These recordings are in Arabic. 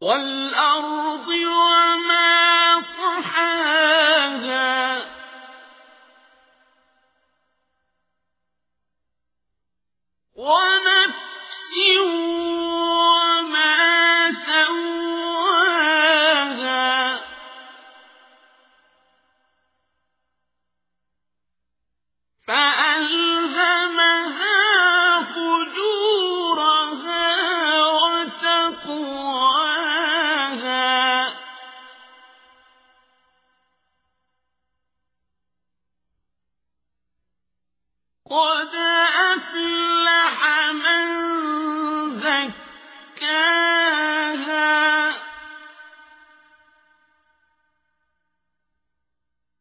والأرض وما طحاها. ونفس وما سواها. فألهمها قد أفلح من زكاها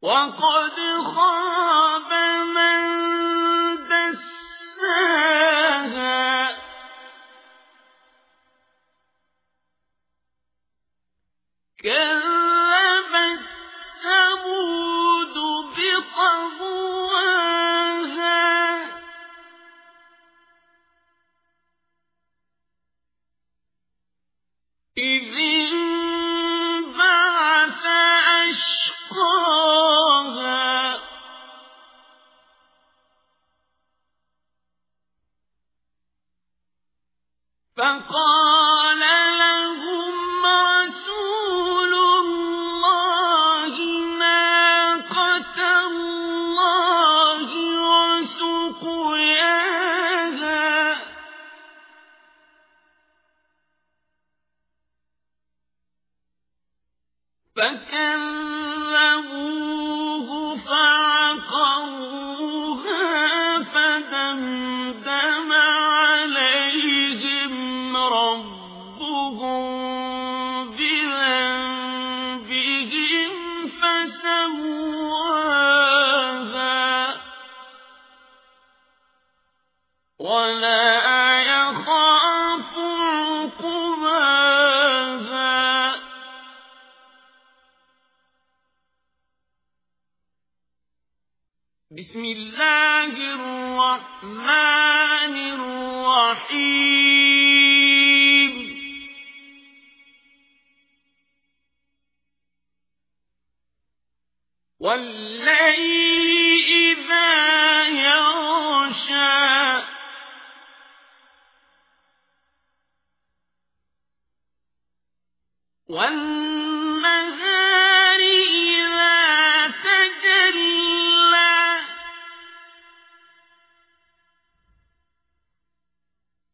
وقد خاب فكذبوه فعقروها فدمدم عليهم ربهم بذنبهم فسواها. ولا بسم الله الرحمن الرحيم. والليل إذا يغشى. والنهار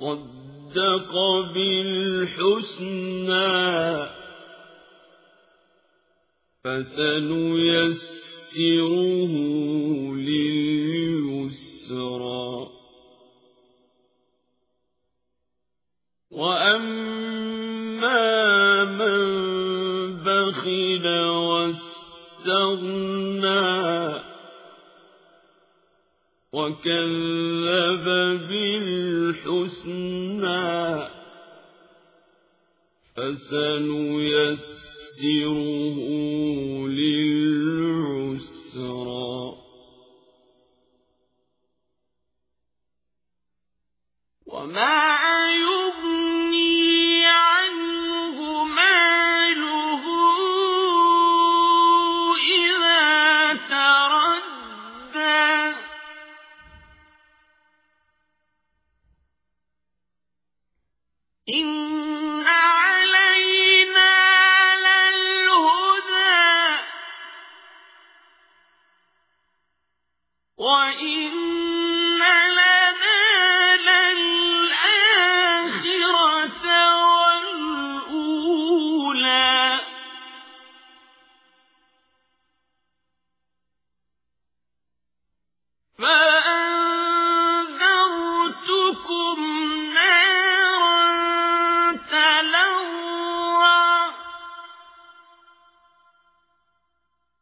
وصدق بالحسنى فسنيسره لليسرى وأما من بخل واستغنى وكذب بالحسنى فسنيسره للعسرى وما